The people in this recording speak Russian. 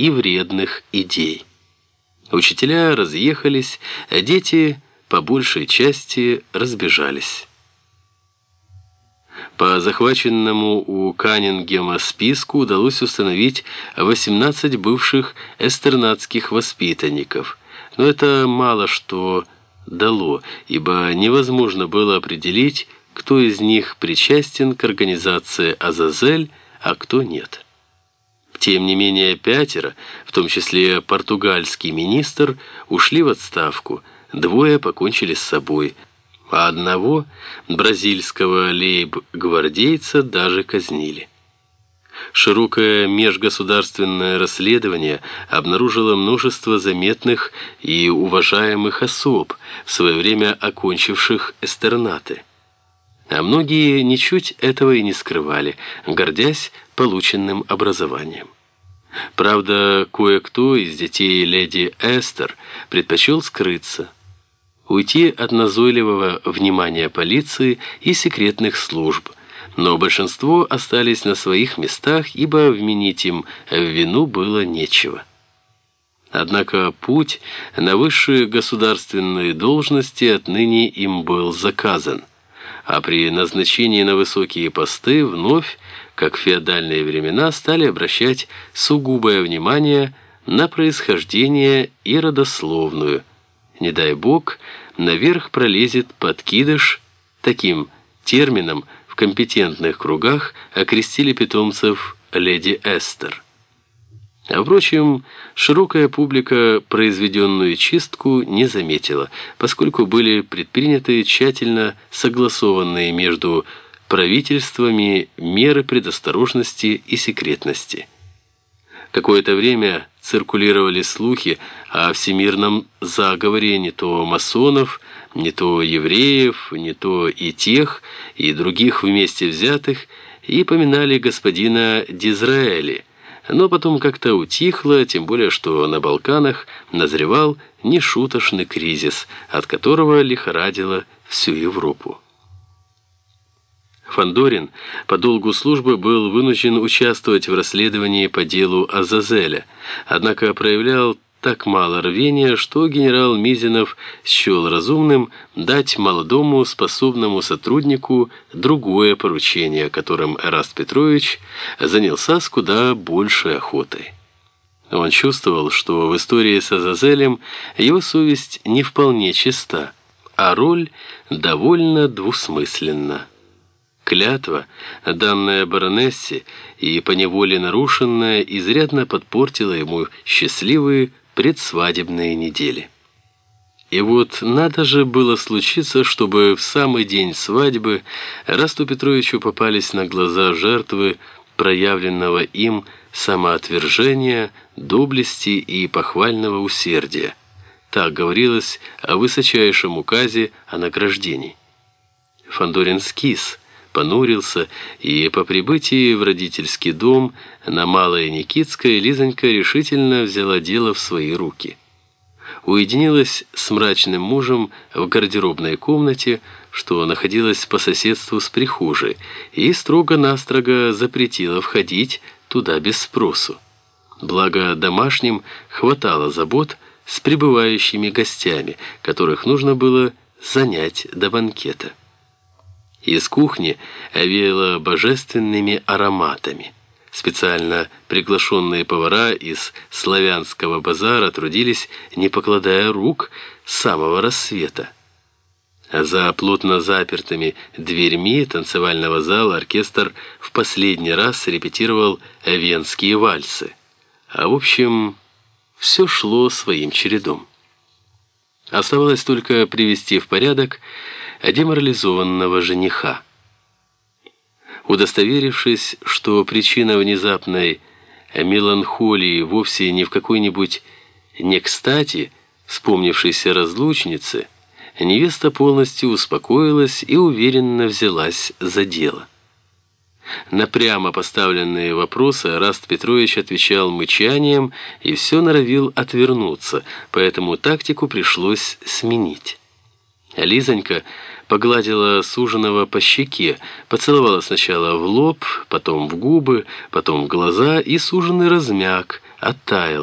и вредных идей. Учителя разъехались, а дети по большей части разбежались. По захваченному у Каннингема списку удалось установить 18 бывших эстернадских воспитанников. Но это мало что дало, ибо невозможно было определить, кто из них причастен к организации «Азазель», а кто нет. Тем не менее пятеро, в том числе португальский министр, ушли в отставку, двое покончили с собой, а одного, бразильского лейб-гвардейца, даже казнили. Широкое межгосударственное расследование обнаружило множество заметных и уважаемых особ, в свое время окончивших эстернаты. А многие ничуть этого и не скрывали, гордясь полученным образованием. Правда, кое-кто из детей леди Эстер предпочел скрыться, уйти от назойливого внимания полиции и секретных служб, но большинство остались на своих местах, ибо вменить им в вину было нечего. Однако путь на высшие государственные должности отныне им был заказан а при назначении на высокие посты вновь, как в феодальные времена, стали обращать сугубое внимание на происхождение и родословную. Не дай бог, наверх пролезет подкидыш, таким термином в компетентных кругах окрестили питомцев леди Эстер. А впрочем, широкая публика произведенную чистку не заметила, поскольку были предприняты тщательно согласованные между правительствами меры предосторожности и секретности. Какое-то время циркулировали слухи о всемирном заговоре не то масонов, не то евреев, не то и тех, и других вместе взятых, и поминали господина Дизраэли – но потом как-то утихло, тем более что на Балканах назревал нешуточный кризис, от которого лихорадило всю Европу. Фандорин по долгу службы был вынужден участвовать в расследовании по делу Азазеля, однако проявлял так мало рвения, что генерал Мизинов счел разумным дать молодому способному сотруднику другое поручение, которым Эраст Петрович занялся с куда большей охотой. Он чувствовал, что в истории с Азазелем его совесть не вполне чиста, а роль довольно двусмысленна. Клятва, данная баронессе и поневоле нарушенная, изрядно подпортила ему счастливые предсвадебные недели. И вот надо же было случиться, чтобы в самый день свадьбы Расту Петровичу попались на глаза жертвы проявленного им самоотвержения, доблести и похвального усердия. Так говорилось о высочайшем указе о награждении. Фандорин скис, понурился, и по прибытии в родительский дом на Малое Никитское Лизонька решительно взяла дело в свои руки. Уединилась с мрачным мужем в гардеробной комнате, что находилась по соседству с прихожей, и строго-настрого запретила входить туда без спросу. Благо домашним хватало забот с прибывающими гостями, которых нужно было занять до банкета. Из кухни веяло божественными ароматами. Специально приглашенные повара из славянского базара трудились, не покладая рук, с самого рассвета. За плотно запертыми дверьми танцевального зала оркестр в последний раз репетировал венские вальсы. А в общем, все шло своим чередом. Оставалось только привести в порядок деморализованного жениха. Удостоверившись, что причина внезапной меланхолии вовсе не в какой-нибудь не кстати вспомнившейся разлучнице, невеста полностью успокоилась и уверенно взялась за дело. На прямо поставленные вопросы Раст Петрович отвечал мычанием и все норовил отвернуться, поэтому тактику пришлось сменить. Лизонька погладила суженого по щеке, поцеловала сначала в лоб, потом в губы, потом в глаза, и суженый размяк, оттаял,